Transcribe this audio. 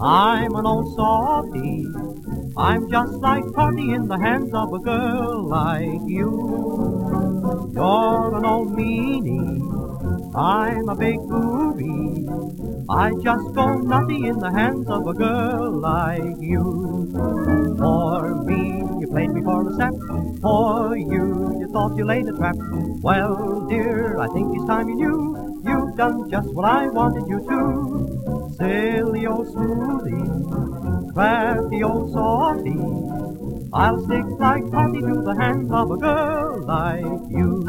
I'm an old softy. I'm just like party in the hands of a girl like you. You're an old meanie, I'm a big booby. I just go nutty in the hands of a girl like you. For me, you played me for a sap. For you, you thought you laid a trap. Well, dear, I think it's time you knew you've done just what I wanted you to. Silly old smoothie, crafty old softy. I'll stick like putty to the hands of a girl like you.